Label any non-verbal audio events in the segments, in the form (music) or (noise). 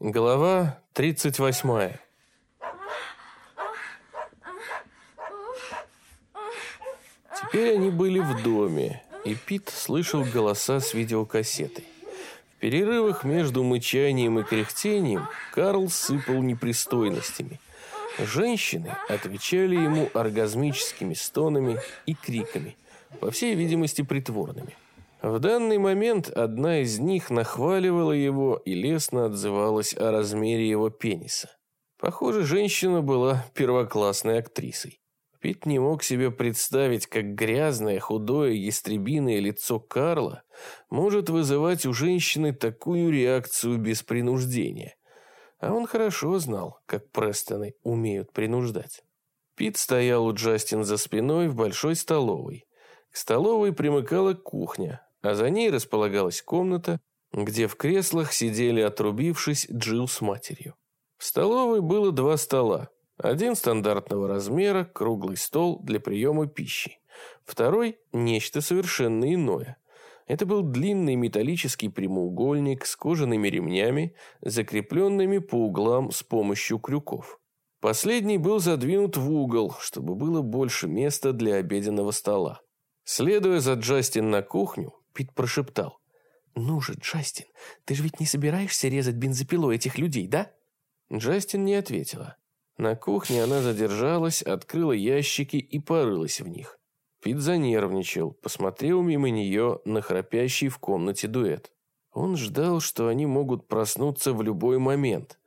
Глава 38. Теперь они были в доме, и Пит слышал голоса с видеокассетой. В перерывах между мычанием и кряхтением Карл сыпал непристойностями. Женщины отвечали ему оргазмическими стонами и криками, по всей видимости притворными. В данный момент одна из них нахваливала его и лестно отзывалась о размере его пениса. Похоже, женщина была первоклассной актрисой. Пит не мог себе представить, как грязное, худое, ястребиное лицо Карла может вызывать у женщины такую реакцию без принуждения. А он хорошо знал, как Престоны умеют принуждать. Пит стоял у Джастин за спиной в большой столовой. К столовой примыкала кухня, а за ней располагалась комната, где в креслах сидели, отрубившись, Джилл с матерью. В столовой было два стола. Один стандартного размера, круглый стол для приема пищи. Второй – нечто совершенно иное. Это был длинный металлический прямоугольник с кожаными ремнями, закрепленными по углам с помощью крюков. Последний был задвинут в угол, чтобы было больше места для обеденного стола. Следуя за Джастин на кухню, Пит прошептал. «Ну же, Джастин, ты же ведь не собираешься резать бензопилой этих людей, да?» Джастин не ответила. На кухне она задержалась, открыла ящики и порылась в них. Пит занервничал, посмотрел мимо нее на храпящий в комнате дуэт. Он ждал, что они могут проснуться в любой момент.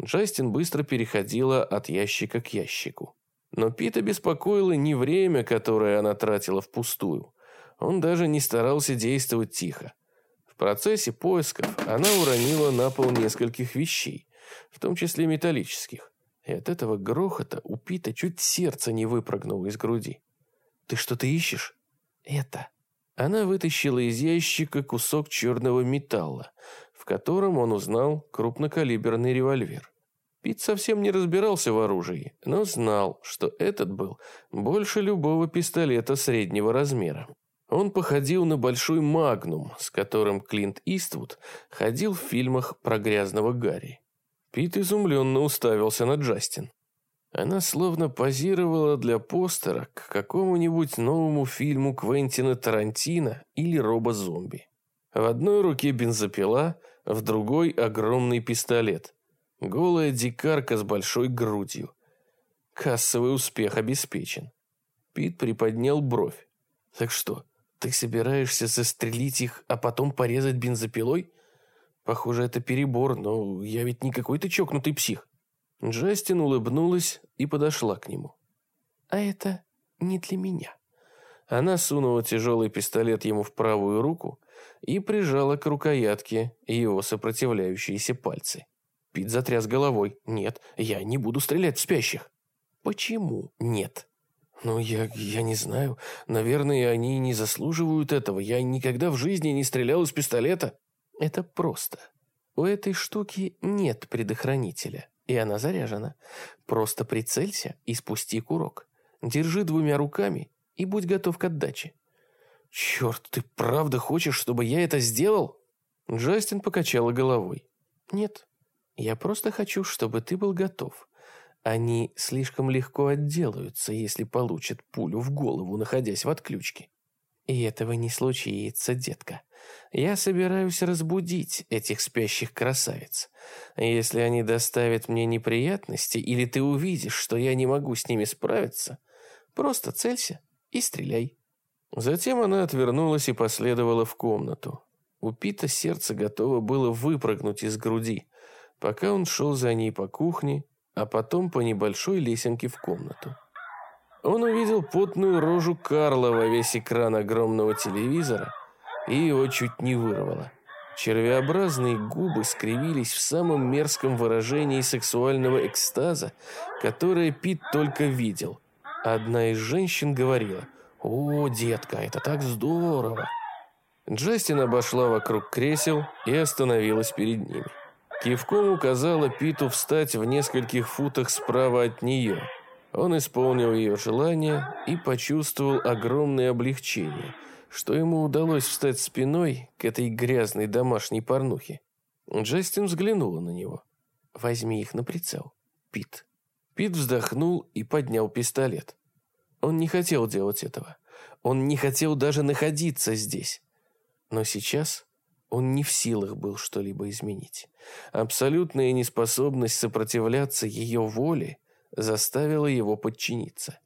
Джастин быстро переходила от ящика к ящику. Но Пита беспокоило не время, которое она тратила впустую. Он даже не старался действовать тихо. В процессе поисков она уронила на пол нескольких вещей, в том числе металлических. И от этого грохота у Пита чуть сердце не выпрыгнуло из груди. «Ты что-то ищешь?» «Это». Она вытащила из ящика кусок черного металла, в котором он узнал крупнокалиберный револьвер. Пит совсем не разбирался в оружии, но знал, что этот был больше любого пистолета среднего размера. Он походил на большой магнум, с которым Клинт Иствуд ходил в фильмах про грязного Гарри. Пит изумленно уставился на Джастин. Она словно позировала для постера к какому-нибудь новому фильму Квентина Тарантино или Роба-зомби. В одной руке бензопила, в другой огромный пистолет. Голая дикарка с большой грудью. Кассовый успех обеспечен. Пит приподнял бровь. Так что, ты собираешься застрелить их, а потом порезать бензопилой? Похоже, это перебор, но я ведь не какой-то чокнутый псих. Джастин улыбнулась и подошла к нему. А это не для меня. Она сунула тяжелый пистолет ему в правую руку и прижала к рукоятке его сопротивляющиеся пальцы. Пит затряс головой. «Нет, я не буду стрелять в спящих». «Почему нет?» «Ну, я, я не знаю. Наверное, они не заслуживают этого. Я никогда в жизни не стрелял из пистолета». «Это просто. У этой штуки нет предохранителя, и она заряжена. Просто прицелься и спусти курок. Держи двумя руками и будь готов к отдаче». «Черт, ты правда хочешь, чтобы я это сделал?» Джастин покачала головой. «Нет, я просто хочу, чтобы ты был готов. Они слишком легко отделаются, если получат пулю в голову, находясь в отключке. И этого не случится, детка. Я собираюсь разбудить этих спящих красавиц. Если они доставят мне неприятности, или ты увидишь, что я не могу с ними справиться, просто целься и стреляй. Затем она отвернулась и последовала в комнату. У Пита сердце готово было выпрыгнуть из груди, пока он шел за ней по кухне а потом по небольшой лесенке в комнату. Он увидел потную рожу Карла во весь экран огромного телевизора и его чуть не вырвало. Червеобразные губы скривились в самом мерзком выражении сексуального экстаза, которое Пит только видел. Одна из женщин говорила «О, детка, это так здорово!» Джастин обошла вокруг кресел и остановилась перед ними. Кивком указала Питу встать в нескольких футах справа от нее. Он исполнил ее желание и почувствовал огромное облегчение, что ему удалось встать спиной к этой грязной домашней порнухе. Джастин взглянула на него. Возьми их на прицел, Пит». Пит вздохнул и поднял пистолет. Он не хотел делать этого. Он не хотел даже находиться здесь. Но сейчас он не в силах был что-либо изменить. Абсолютная неспособность сопротивляться ее воле заставила его подчиниться.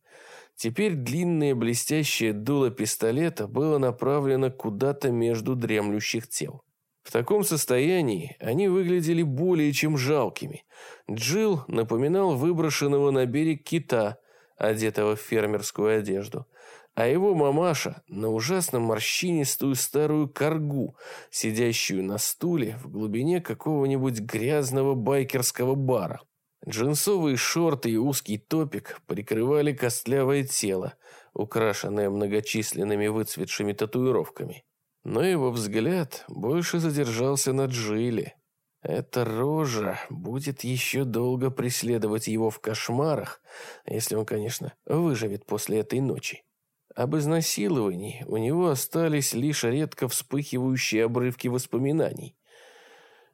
Теперь длинное блестящее дуло пистолета было направлено куда-то между дремлющих тел. В таком состоянии они выглядели более чем жалкими. Джилл напоминал выброшенного на берег кита, одетого в фермерскую одежду, а его мамаша на ужасно морщинистую старую коргу, сидящую на стуле в глубине какого-нибудь грязного байкерского бара. Джинсовые шорты и узкий топик прикрывали костлявое тело, украшенное многочисленными выцветшими татуировками. Но его взгляд больше задержался на Джиле. Эта рожа будет еще долго преследовать его в кошмарах, если он, конечно, выживет после этой ночи. Об изнасиловании у него остались лишь редко вспыхивающие обрывки воспоминаний.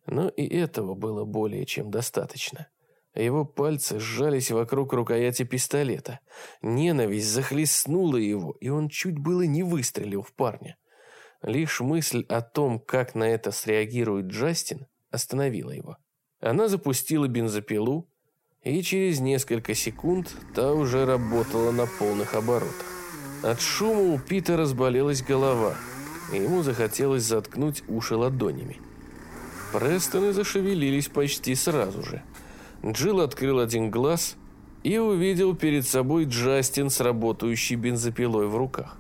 Но и этого было более чем достаточно. Его пальцы сжались вокруг рукояти пистолета. Ненависть захлестнула его, и он чуть было не выстрелил в парня. Лишь мысль о том, как на это среагирует Джастин, остановила его. Она запустила бензопилу, и через несколько секунд та уже работала на полных оборотах. От шума у Пита разболелась голова, и ему захотелось заткнуть уши ладонями. Престоны зашевелились почти сразу же – Джилл открыл один глаз и увидел перед собой Джастин с работающей бензопилой в руках.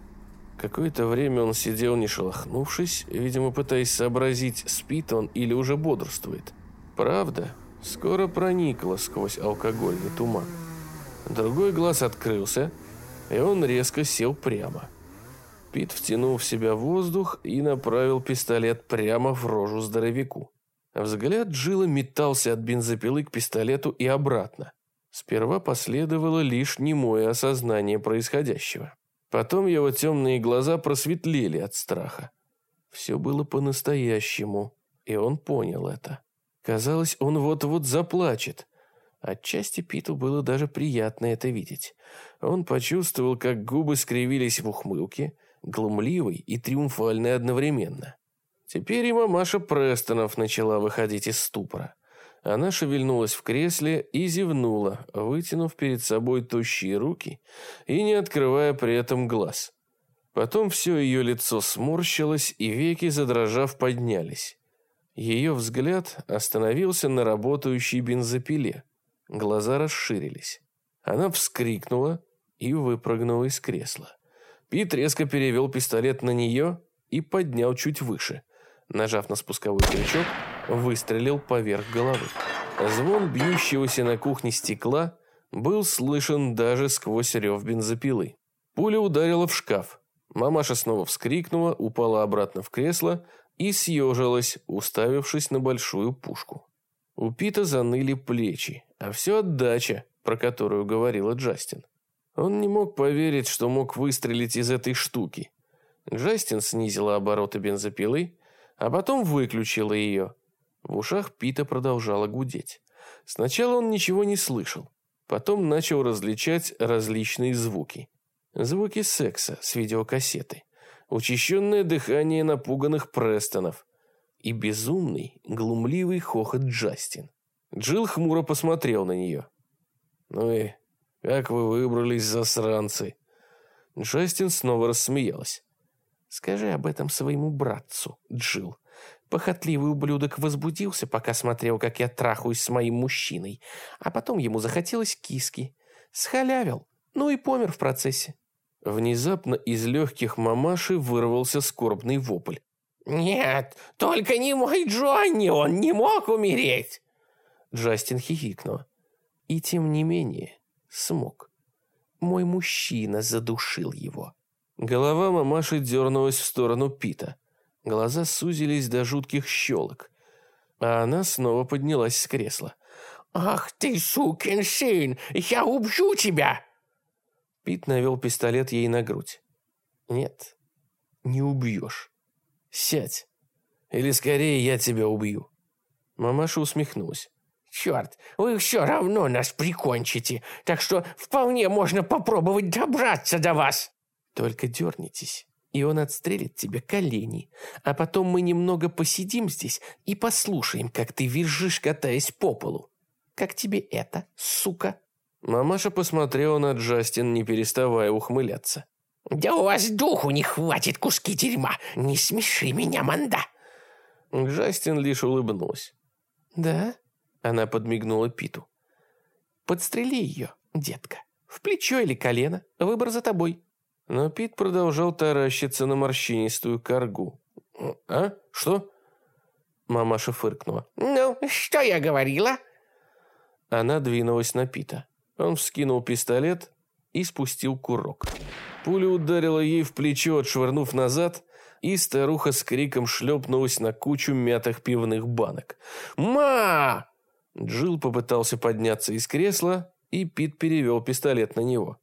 Какое-то время он сидел не шелохнувшись, видимо, пытаясь сообразить, спит он или уже бодрствует. Правда, скоро проникла сквозь алкогольный туман. Другой глаз открылся, и он резко сел прямо. Пит втянул в себя воздух и направил пистолет прямо в рожу здоровяку. Взгляд Джилла метался от бензопилы к пистолету и обратно. Сперва последовало лишь немое осознание происходящего. Потом его темные глаза просветлели от страха. Все было по-настоящему, и он понял это. Казалось, он вот-вот заплачет. Отчасти Питу было даже приятно это видеть. Он почувствовал, как губы скривились в ухмылке, глумливой и триумфальной одновременно. Теперь и мамаша Престонов начала выходить из ступора. Она шевельнулась в кресле и зевнула, вытянув перед собой тощие руки и не открывая при этом глаз. Потом все ее лицо сморщилось, и веки, задрожав, поднялись. Ее взгляд остановился на работающей бензопиле. Глаза расширились. Она вскрикнула и выпрыгнула из кресла. Пит резко перевел пистолет на нее и поднял чуть выше – нажав на спусковой крючок, выстрелил поверх головы. Звон бьющегося на кухне стекла был слышен даже сквозь рев бензопилы. Пуля ударила в шкаф. Мамаша снова вскрикнула, упала обратно в кресло и съежилась, уставившись на большую пушку. У Пита заныли плечи, а все отдача, про которую говорила Джастин. Он не мог поверить, что мог выстрелить из этой штуки. Джастин снизила обороты бензопилы, а потом выключила ее. В ушах Пита продолжала гудеть. Сначала он ничего не слышал, потом начал различать различные звуки. Звуки секса с видеокассеты, учащенное дыхание напуганных Престонов и безумный, глумливый хохот Джастин. Джилл хмуро посмотрел на нее. «Ну и как вы выбрались, засранцы?» Джастин снова рассмеялась. Скажи об этом своему братцу, Джил. Похотливый ублюдок возбудился, пока смотрел, как я трахаюсь с моим мужчиной, а потом ему захотелось киски. Схалявил, ну и помер в процессе. Внезапно из легких мамаши вырвался скорбный вопль. «Нет, только не мой Джонни, он не мог умереть!» Джастин хихикнул. И тем не менее смог. Мой мужчина задушил его. Голова мамаши дернулась в сторону Пита. Глаза сузились до жутких щелок. А она снова поднялась с кресла. «Ах ты, сукин сын! Я убью тебя!» Пит навел пистолет ей на грудь. «Нет, не убьешь. Сядь, или скорее я тебя убью». Мамаша усмехнулась. Черт, вы все равно нас прикончите, так что вполне можно попробовать добраться до вас. Только дернитесь, и он отстрелит тебе колени. А потом мы немного посидим здесь и послушаем, как ты визжишь, катаясь по полу. Как тебе это, сука?» Мамаша посмотрела на Джастин, не переставая ухмыляться. «Да у вас духу не хватит, куски дерьма! Не смеши меня, манда!» Джастин лишь улыбнулась. «Да?» Она подмигнула Питу. «Подстрели ее, детка. В плечо или колено. Выбор за тобой». Но Пит продолжал таращиться на морщинистую коргу. «А? Что?» Мамаша фыркнула. «Ну, что я говорила?» Она двинулась на Пита. Он вскинул пистолет и спустил курок. Пуля ударила ей в плечо, отшвырнув назад, и старуха с криком шлепнулась на кучу мятых пивных банок. «Ма!» Джилл попытался подняться из кресла, и Пит перевел пистолет на него.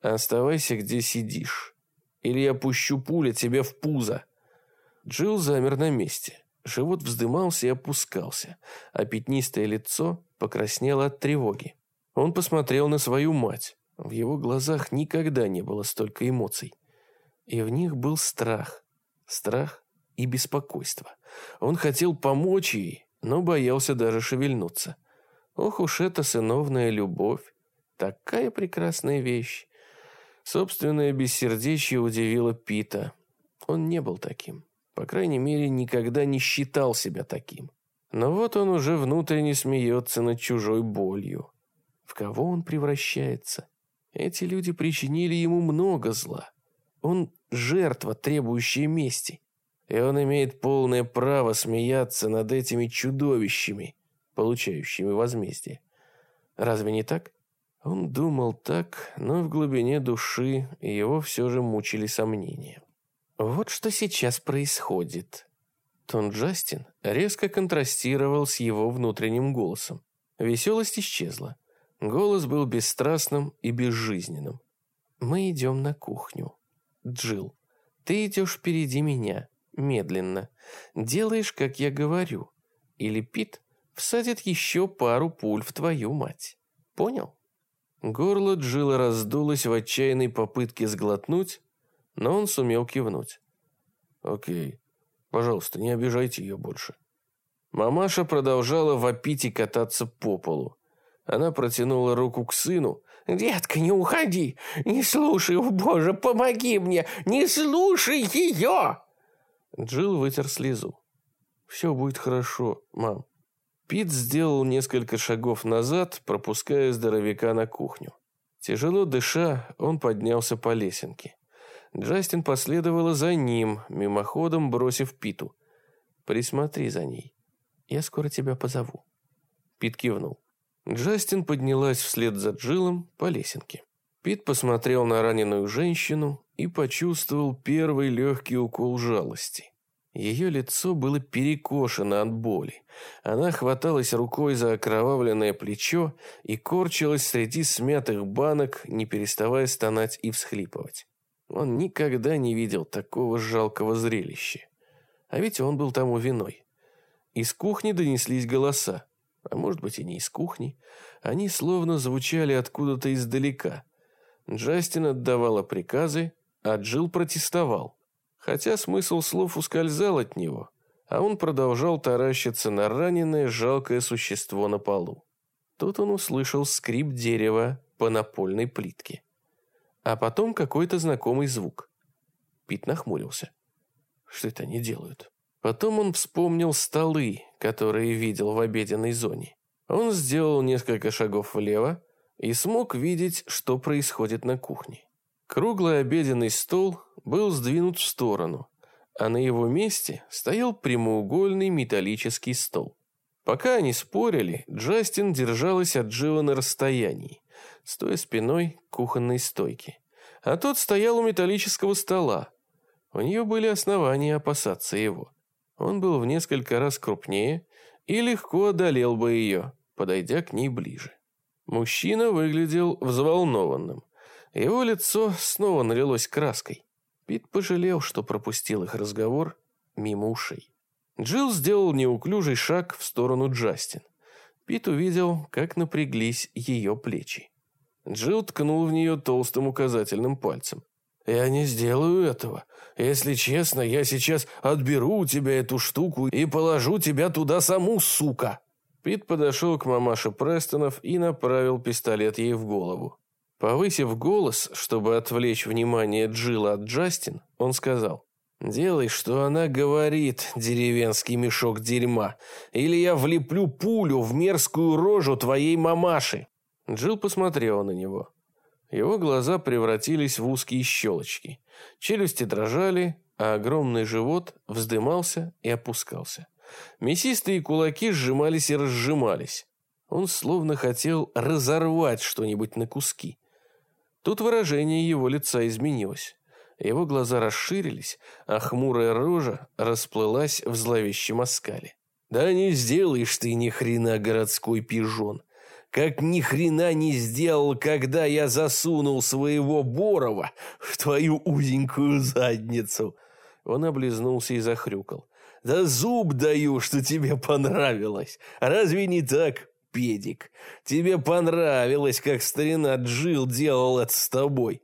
«Оставайся, где сидишь, или я пущу пуля тебе в пузо». Джилл замер на месте. Живот вздымался и опускался, а пятнистое лицо покраснело от тревоги. Он посмотрел на свою мать. В его глазах никогда не было столько эмоций. И в них был страх. Страх и беспокойство. Он хотел помочь ей, но боялся даже шевельнуться. Ох уж эта сыновная любовь. Такая прекрасная вещь. Собственное бессердечие удивило Пита. Он не был таким. По крайней мере, никогда не считал себя таким. Но вот он уже внутренне смеется над чужой болью. В кого он превращается? Эти люди причинили ему много зла. Он жертва, требующая мести. И он имеет полное право смеяться над этими чудовищами, получающими возмездие. Разве не так? Он думал так, но в глубине души его все же мучили сомнения. Вот что сейчас происходит. Тон Джастин резко контрастировал с его внутренним голосом. Веселость исчезла. Голос был бесстрастным и безжизненным. «Мы идем на кухню. Джил, ты идешь впереди меня, медленно. Делаешь, как я говорю. Или Пит всадит еще пару пуль в твою мать. Понял?» Горло Джилла раздулось в отчаянной попытке сглотнуть, но он сумел кивнуть. «Окей, пожалуйста, не обижайте ее больше». Мамаша продолжала вопить и кататься по полу. Она протянула руку к сыну. «Детка, не уходи! Не слушай, о боже, помоги мне! Не слушай ее!» Джилл вытер слезу. «Все будет хорошо, мам». Пит сделал несколько шагов назад, пропуская здоровяка на кухню. Тяжело дыша, он поднялся по лесенке. Джастин последовала за ним, мимоходом бросив Питу. «Присмотри за ней. Я скоро тебя позову». Пит кивнул. Джастин поднялась вслед за Джилом по лесенке. Пит посмотрел на раненую женщину и почувствовал первый легкий укол жалости. Ее лицо было перекошено от боли. Она хваталась рукой за окровавленное плечо и корчилась среди смятых банок, не переставая стонать и всхлипывать. Он никогда не видел такого жалкого зрелища. А ведь он был тому виной. Из кухни донеслись голоса а может быть и не из кухни, они словно звучали откуда-то издалека. Джастин отдавала приказы, а Джилл протестовал. Хотя смысл слов ускользал от него, а он продолжал таращиться на раненое жалкое существо на полу. Тут он услышал скрип дерева по напольной плитке. А потом какой-то знакомый звук. Пит нахмурился. Что это они делают? Потом он вспомнил столы, которые видел в обеденной зоне. Он сделал несколько шагов влево и смог видеть, что происходит на кухне. Круглый обеденный стол был сдвинут в сторону, а на его месте стоял прямоугольный металлический стол. Пока они спорили, Джастин держалась от Джилла на расстоянии, стоя спиной к кухонной стойке. А тот стоял у металлического стола. У нее были основания опасаться его. Он был в несколько раз крупнее и легко одолел бы ее, подойдя к ней ближе. Мужчина выглядел взволнованным. Его лицо снова налилось краской. Пит пожалел, что пропустил их разговор мимо ушей. Джилл сделал неуклюжий шаг в сторону Джастин. Пит увидел, как напряглись ее плечи. Джилл ткнул в нее толстым указательным пальцем. «Я не сделаю этого. Если честно, я сейчас отберу у тебя эту штуку и положу тебя туда саму, сука!» Пит подошел к мамаше Престонов и направил пистолет ей в голову. Повысив голос, чтобы отвлечь внимание Джилла от Джастин, он сказал, «Делай, что она говорит, деревенский мешок дерьма, или я влеплю пулю в мерзкую рожу твоей мамаши». Джилл посмотрела на него. Его глаза превратились в узкие щелочки. Челюсти дрожали, а огромный живот вздымался и опускался. Мясистые кулаки сжимались и разжимались. Он словно хотел разорвать что-нибудь на куски. Тут выражение его лица изменилось. Его глаза расширились, а хмурая рожа расплылась в зловещем оскале. «Да не сделаешь ты ни хрена, городской пижон! Как ни хрена не сделал, когда я засунул своего Борова в твою узенькую задницу!» Он облизнулся и захрюкал. «Да зуб даю, что тебе понравилось! Разве не так, педик. Тебе понравилось, как старина Джил делал это с тобой.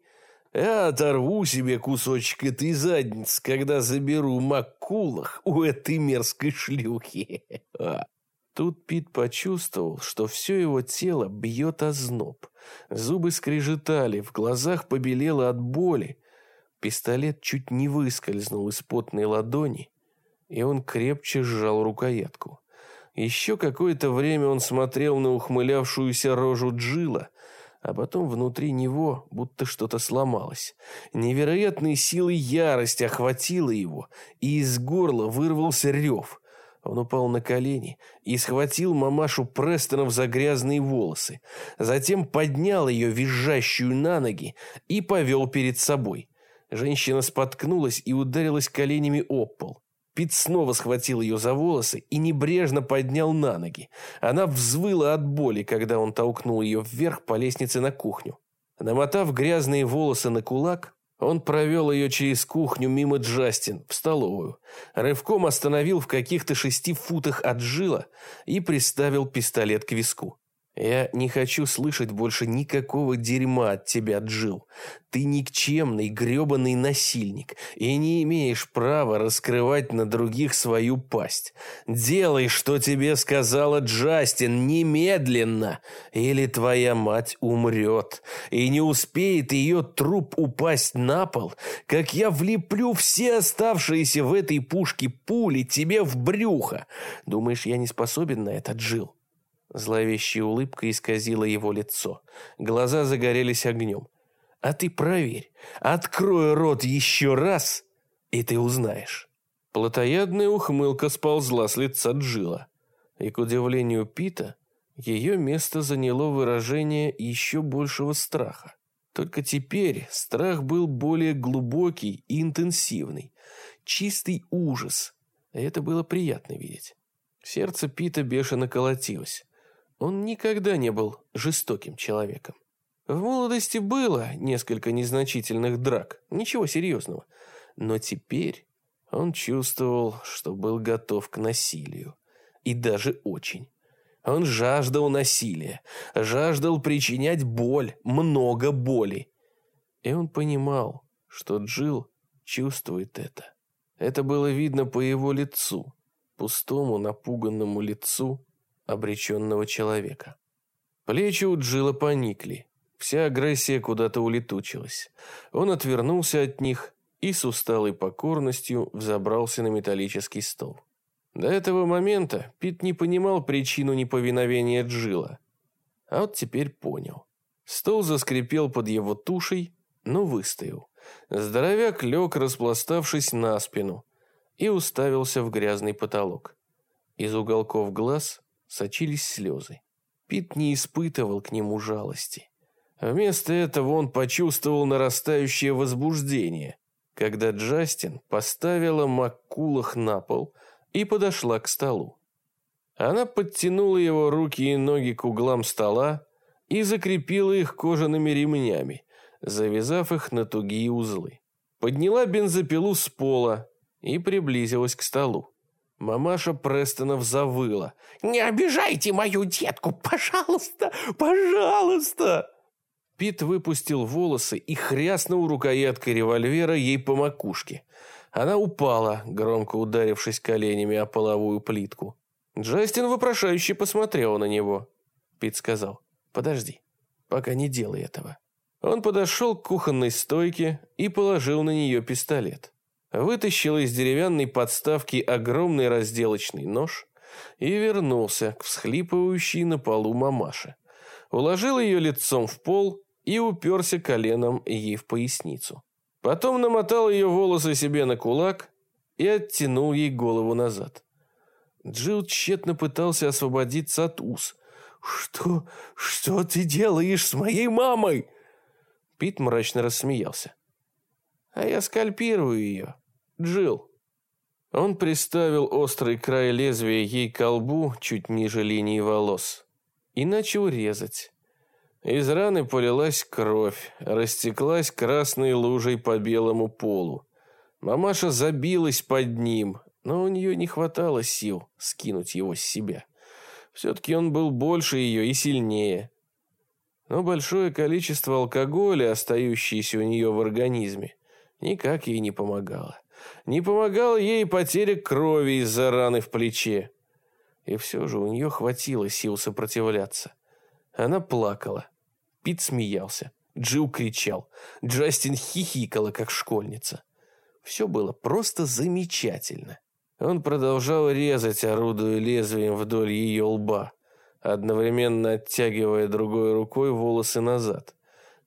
Я оторву себе кусочек этой задницы, когда заберу макулах у этой мерзкой шлюхи. (laughs) Тут Пит почувствовал, что все его тело бьет озноб. Зубы скрежетали, в глазах побелело от боли. Пистолет чуть не выскользнул из потной ладони, и он крепче сжал рукоятку. Еще какое-то время он смотрел на ухмылявшуюся рожу Джила, а потом внутри него будто что-то сломалось. Невероятной силой ярость охватила его, и из горла вырвался рев. Он упал на колени и схватил мамашу Престонов за грязные волосы. Затем поднял ее визжащую на ноги и повел перед собой. Женщина споткнулась и ударилась коленями об пол. Пит снова схватил ее за волосы и небрежно поднял на ноги. Она взвыла от боли, когда он толкнул ее вверх по лестнице на кухню. Намотав грязные волосы на кулак, он провел ее через кухню мимо Джастин в столовую, рывком остановил в каких-то шести футах от жила и приставил пистолет к виску. Я не хочу слышать больше никакого дерьма от тебя, Джил. Ты никчемный, гребаный насильник и не имеешь права раскрывать на других свою пасть. Делай, что тебе сказала Джастин, немедленно, или твоя мать умрет, и не успеет ее труп упасть на пол, как я влеплю все оставшиеся в этой пушке пули тебе в брюхо. Думаешь, я не способен на это, Джил? Зловещая улыбка исказила его лицо. Глаза загорелись огнем. «А ты проверь. Открой рот еще раз, и ты узнаешь». Плотоядная ухмылка сползла с лица Джила. И, к удивлению Пита, ее место заняло выражение еще большего страха. Только теперь страх был более глубокий и интенсивный. Чистый ужас. И это было приятно видеть. Сердце Пита бешено колотилось. Он никогда не был жестоким человеком. В молодости было несколько незначительных драк, ничего серьезного. Но теперь он чувствовал, что был готов к насилию. И даже очень. Он жаждал насилия, жаждал причинять боль, много боли. И он понимал, что Джилл чувствует это. Это было видно по его лицу, пустому, напуганному лицу, обреченного человека. Плечи у Джилла поникли. Вся агрессия куда-то улетучилась. Он отвернулся от них и с усталой покорностью взобрался на металлический стол. До этого момента Пит не понимал причину неповиновения Джилла. А вот теперь понял. Стол заскрипел под его тушей, но выстоял. Здоровяк лег, распластавшись на спину, и уставился в грязный потолок. Из уголков глаз сочились слезы. Пит не испытывал к нему жалости. Вместо этого он почувствовал нарастающее возбуждение, когда Джастин поставила Маккулах на пол и подошла к столу. Она подтянула его руки и ноги к углам стола и закрепила их кожаными ремнями, завязав их на тугие узлы. Подняла бензопилу с пола и приблизилась к столу. Мамаша Престонов завыла. «Не обижайте мою детку, пожалуйста, пожалуйста!» Пит выпустил волосы и хряснул рукояткой револьвера ей по макушке. Она упала, громко ударившись коленями о половую плитку. Джастин вопрошающе посмотрел на него. Пит сказал, «Подожди, пока не делай этого». Он подошел к кухонной стойке и положил на нее пистолет. Вытащил из деревянной подставки огромный разделочный нож и вернулся к всхлипывающей на полу мамаше. Уложил ее лицом в пол и уперся коленом ей в поясницу. Потом намотал ее волосы себе на кулак и оттянул ей голову назад. Джилл тщетно пытался освободиться от уз. «Что... что ты делаешь с моей мамой?» Пит мрачно рассмеялся. «А я скальпирую ее. Джилл». Он приставил острый край лезвия ей к колбу чуть ниже линии волос и начал резать. Из раны полилась кровь, растеклась красной лужей по белому полу. Мамаша забилась под ним, но у нее не хватало сил скинуть его с себя. Все-таки он был больше ее и сильнее. Но большое количество алкоголя, остающееся у нее в организме, никак ей не помогало. Не помогала ей потеря крови из-за раны в плече. И все же у нее хватило сил сопротивляться. Она плакала. Пит смеялся. Джилл кричал. Джастин хихикала, как школьница. Все было просто замечательно. Он продолжал резать, орудуя лезвием вдоль ее лба, одновременно оттягивая другой рукой волосы назад.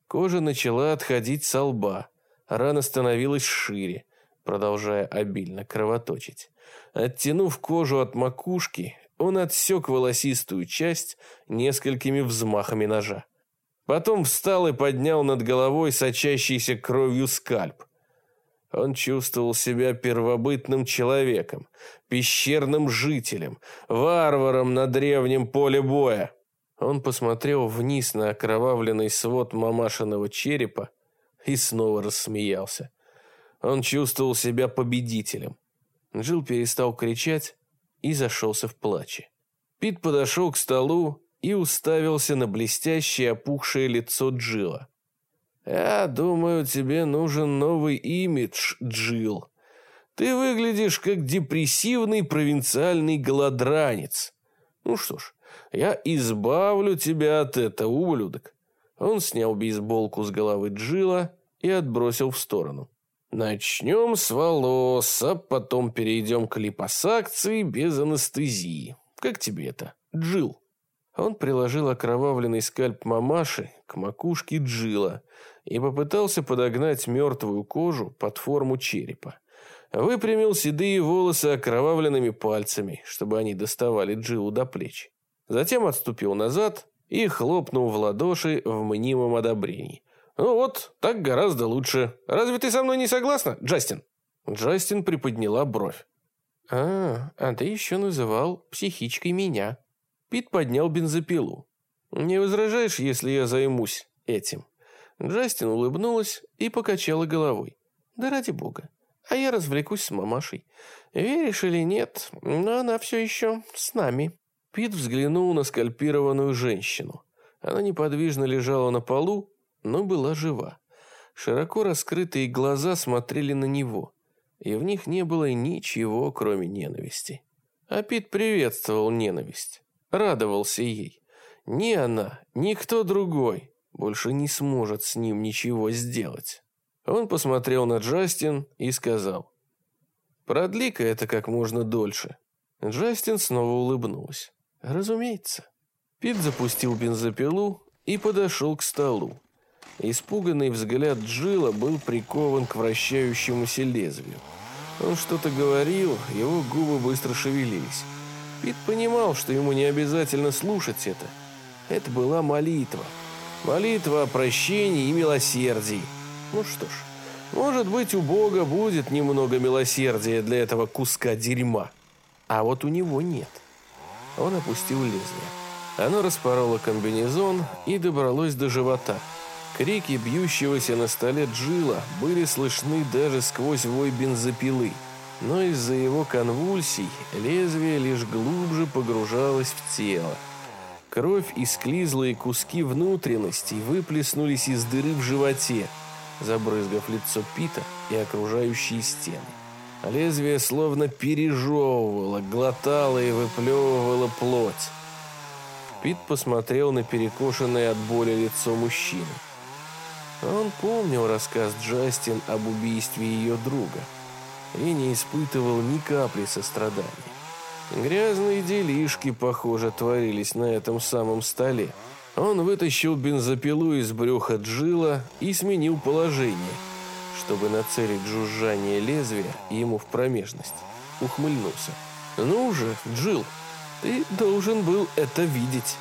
Кожа начала отходить со лба, рана становилась шире, продолжая обильно кровоточить. Оттянув кожу от макушки, он отсек волосистую часть несколькими взмахами ножа. Потом встал и поднял над головой сочащийся кровью скальп. Он чувствовал себя первобытным человеком, пещерным жителем, варваром на древнем поле боя. Он посмотрел вниз на окровавленный свод мамашиного черепа и снова рассмеялся. Он чувствовал себя победителем. Джилл перестал кричать и зашелся в плаче. Пит подошел к столу и уставился на блестящее опухшее лицо Джилла. «Я думаю, тебе нужен новый имидж, Джилл. Ты выглядишь как депрессивный провинциальный голодранец. Ну что ж, я избавлю тебя от этого, ублюдок». Он снял бейсболку с головы Джилла и отбросил в сторону. Начнем с волос, а потом перейдем к липосакции без анестезии. Как тебе это, Джил? Он приложил окровавленный скальп мамаши к макушке Джила и попытался подогнать мертвую кожу под форму черепа. Выпрямил седые волосы окровавленными пальцами, чтобы они доставали Джилу до плеч. Затем отступил назад и хлопнул в ладоши в мнимом одобрении. «Ну вот, так гораздо лучше. Разве ты со мной не согласна, Джастин?» Джастин приподняла бровь. «А, а ты еще называл психичкой меня». Пит поднял бензопилу. «Не возражаешь, если я займусь этим?» Джастин улыбнулась и покачала головой. «Да ради бога. А я развлекусь с мамашей. Веришь или нет, но она все еще с нами». Пит взглянул на скальпированную женщину. Она неподвижно лежала на полу, но была жива. Широко раскрытые глаза смотрели на него, и в них не было ничего, кроме ненависти. А Пит приветствовал ненависть, радовался ей. Ни она, ни кто другой больше не сможет с ним ничего сделать. Он посмотрел на Джастин и сказал, «Продли-ка это как можно дольше». Джастин снова улыбнулась. «Разумеется». Пит запустил бензопилу и подошел к столу. Испуганный взгляд Джилла был прикован к вращающемуся лезвию. Он что-то говорил, его губы быстро шевелились. Пит понимал, что ему не обязательно слушать это. Это была молитва. Молитва о прощении и милосердии. Ну что ж, может быть, у Бога будет немного милосердия для этого куска дерьма. А вот у него нет. Он опустил лезвие. Оно распороло комбинезон и добралось до живота. Крики бьющегося на столе Джила были слышны даже сквозь вой бензопилы. но из-за его конвульсий лезвие лишь глубже погружалось в тело. Кровь и склизлые куски внутренностей выплеснулись из дыры в животе, забрызгав лицо Пита и окружающие стены. Лезвие словно пережевывало, глотало и выплевывало плоть. Пит посмотрел на перекошенное от боли лицо мужчины. Он помнил рассказ Джастин об убийстве ее друга и не испытывал ни капли сострадания. Грязные делишки, похоже, творились на этом самом столе. Он вытащил бензопилу из брюха Джила и сменил положение, чтобы нацелить жужжание лезвия ему в промежность. Ухмыльнулся. «Ну же, Джил, ты должен был это видеть».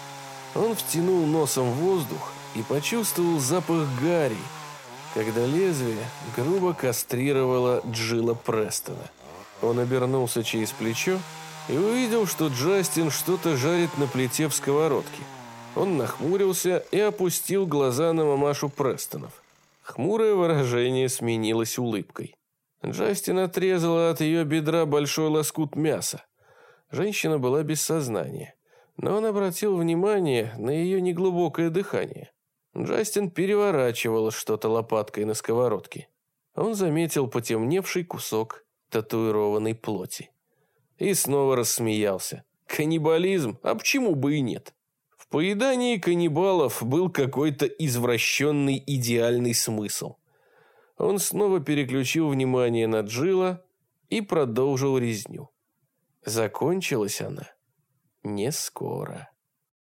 Он втянул носом воздух и почувствовал запах гари, когда лезвие грубо кастрировало Джилла Престона. Он обернулся через плечо и увидел, что Джастин что-то жарит на плите в сковородке. Он нахмурился и опустил глаза на мамашу Престонов. Хмурое выражение сменилось улыбкой. Джастин отрезала от ее бедра большой лоскут мяса. Женщина была без сознания, но он обратил внимание на ее неглубокое дыхание. Джастин переворачивал что-то лопаткой на сковородке. Он заметил потемневший кусок татуированной плоти. И снова рассмеялся. Каннибализм? А почему бы и нет? Поедании каннибалов был какой-то извращенный идеальный смысл. Он снова переключил внимание на Джилла и продолжил резню. Закончилась она не скоро.